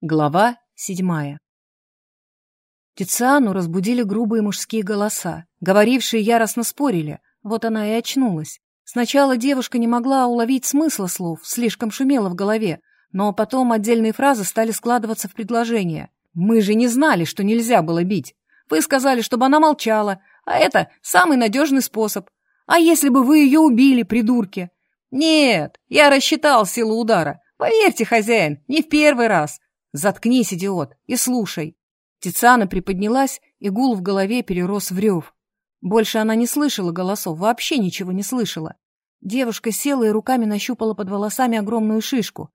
Глава седьмая Тициану разбудили грубые мужские голоса. Говорившие яростно спорили. Вот она и очнулась. Сначала девушка не могла уловить смысла слов, слишком шумело в голове, но потом отдельные фразы стали складываться в предложение. «Мы же не знали, что нельзя было бить. Вы сказали, чтобы она молчала, а это самый надежный способ. А если бы вы ее убили, придурки?» «Нет, я рассчитал силу удара. Поверьте, хозяин, не в первый раз. «Заткнись, идиот, и слушай!» Тициана приподнялась, и гул в голове перерос в рев. Больше она не слышала голосов, вообще ничего не слышала. Девушка села и руками нащупала под волосами огромную шишку.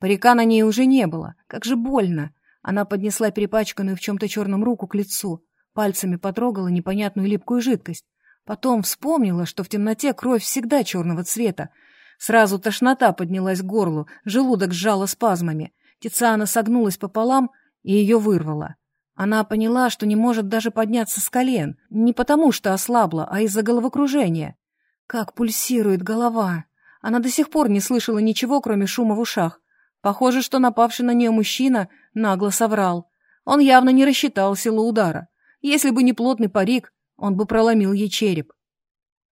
Парика на ней уже не было. Как же больно! Она поднесла перепачканную в чем-то черном руку к лицу, пальцами потрогала непонятную липкую жидкость. Потом вспомнила, что в темноте кровь всегда черного цвета. Сразу тошнота поднялась к горлу, желудок сжало спазмами. Тициана согнулась пополам и ее вырвало. Она поняла, что не может даже подняться с колен, не потому что ослабла, а из-за головокружения. Как пульсирует голова! Она до сих пор не слышала ничего, кроме шума в ушах. Похоже, что напавший на нее мужчина нагло соврал. Он явно не рассчитал силу удара. Если бы не плотный парик, он бы проломил ей череп.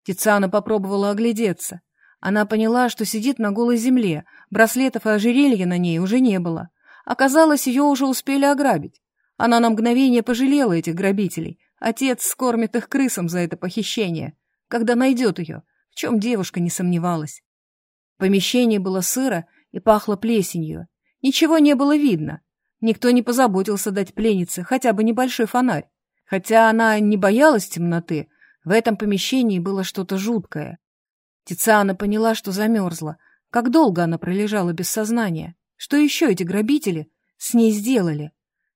Тициана попробовала оглядеться. Она поняла, что сидит на голой земле, браслетов и ожерелья на ней уже не было. Оказалось, ее уже успели ограбить. Она на мгновение пожалела этих грабителей. Отец скормит их крысам за это похищение, когда найдет ее, в чем девушка не сомневалась. В помещении было сыро и пахло плесенью. Ничего не было видно. Никто не позаботился дать пленнице хотя бы небольшой фонарь. Хотя она не боялась темноты, в этом помещении было что-то жуткое. Тициана поняла, что замерзла. Как долго она пролежала без сознания? Что еще эти грабители с ней сделали?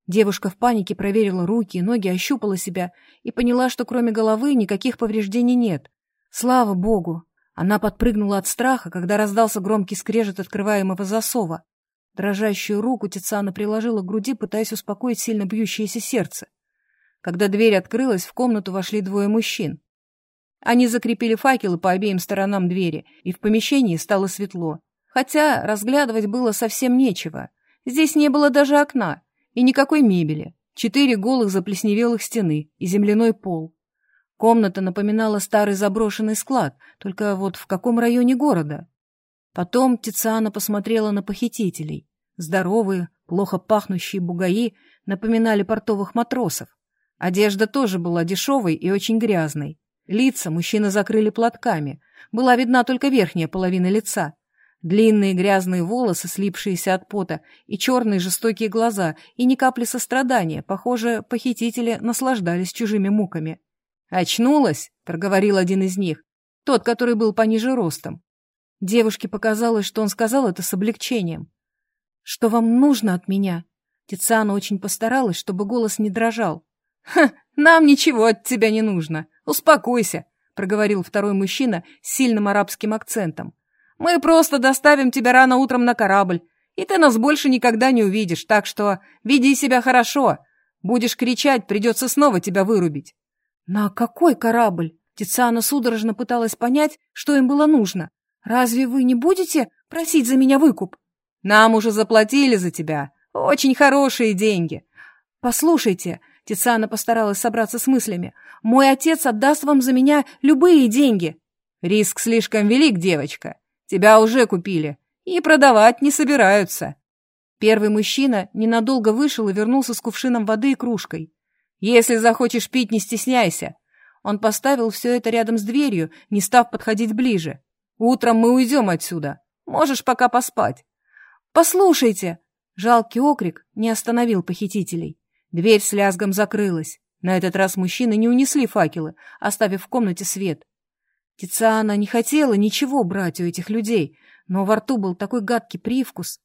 Девушка в панике проверила руки и ноги, ощупала себя и поняла, что кроме головы никаких повреждений нет. Слава богу! Она подпрыгнула от страха, когда раздался громкий скрежет открываемого засова. Дрожащую руку Тициана приложила к груди, пытаясь успокоить сильно бьющееся сердце. Когда дверь открылась, в комнату вошли двое мужчин. Они закрепили факелы по обеим сторонам двери, и в помещении стало светло. Хотя разглядывать было совсем нечего. Здесь не было даже окна и никакой мебели. Четыре голых заплесневелых стены и земляной пол. Комната напоминала старый заброшенный склад, только вот в каком районе города? Потом Тициана посмотрела на похитителей. Здоровые, плохо пахнущие бугаи напоминали портовых матросов. Одежда тоже была дешевой и очень грязной. Лица мужчины закрыли платками. Была видна только верхняя половина лица. Длинные грязные волосы, слипшиеся от пота, и черные жестокие глаза, и ни капли сострадания. Похоже, похитители наслаждались чужими муками. «Очнулась?» — проговорил один из них. Тот, который был пониже ростом. Девушке показалось, что он сказал это с облегчением. «Что вам нужно от меня?» Тициана очень постаралась, чтобы голос не дрожал. «Ха, нам ничего от тебя не нужно. «Успокойся», — проговорил второй мужчина с сильным арабским акцентом. «Мы просто доставим тебя рано утром на корабль, и ты нас больше никогда не увидишь, так что веди себя хорошо. Будешь кричать, придется снова тебя вырубить». «На какой корабль?» Тициана судорожно пыталась понять, что им было нужно. «Разве вы не будете просить за меня выкуп?» «Нам уже заплатили за тебя. Очень хорошие деньги». «Послушайте», Тициана постаралась собраться с мыслями. «Мой отец отдаст вам за меня любые деньги». «Риск слишком велик, девочка. Тебя уже купили. И продавать не собираются». Первый мужчина ненадолго вышел и вернулся с кувшином воды и кружкой. «Если захочешь пить, не стесняйся». Он поставил все это рядом с дверью, не став подходить ближе. «Утром мы уйдем отсюда. Можешь пока поспать». «Послушайте!» Жалкий окрик не остановил похитителей. Дверь с лязгом закрылась. На этот раз мужчины не унесли факелы, оставив в комнате свет. Тициана не хотела ничего брать у этих людей, но во рту был такой гадкий привкус.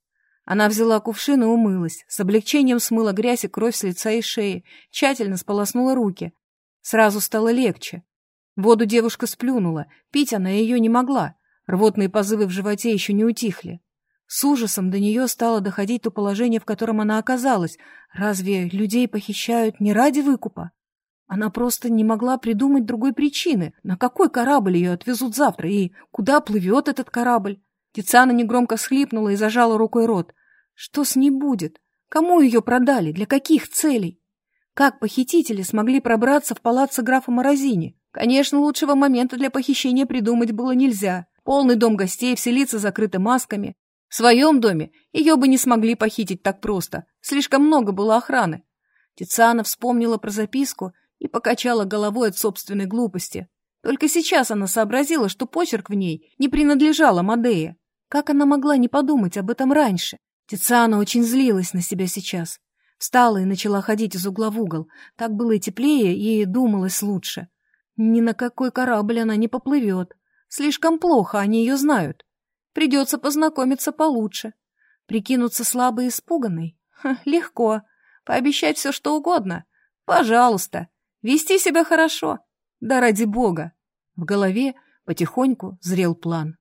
Она взяла кувшин и умылась, с облегчением смыла грязь и кровь с лица и шеи, тщательно сполоснула руки. Сразу стало легче. Воду девушка сплюнула, пить она ее не могла, рвотные позывы в животе еще не утихли. С ужасом до нее стало доходить то положение, в котором она оказалась. Разве людей похищают не ради выкупа? Она просто не могла придумать другой причины, на какой корабль ее отвезут завтра и куда плывет этот корабль. Тициана негромко схлипнула и зажала рукой рот. Что с ней будет? Кому ее продали? Для каких целей? Как похитители смогли пробраться в палаццо графа Морозини? Конечно, лучшего момента для похищения придумать было нельзя. Полный дом гостей, все лица закрыты масками. В своем доме ее бы не смогли похитить так просто. Слишком много было охраны. Тициана вспомнила про записку и покачала головой от собственной глупости. Только сейчас она сообразила, что почерк в ней не принадлежал Амадее. Как она могла не подумать об этом раньше? Тициана очень злилась на себя сейчас. Встала и начала ходить из угла в угол. Так было и теплее, и думалось лучше. Ни на какой корабль она не поплывет. Слишком плохо они ее знают. Придется познакомиться получше. Прикинуться слабой и испуганной? Ха, легко. Пообещать все, что угодно? Пожалуйста. Вести себя хорошо? Да ради бога. В голове потихоньку зрел план.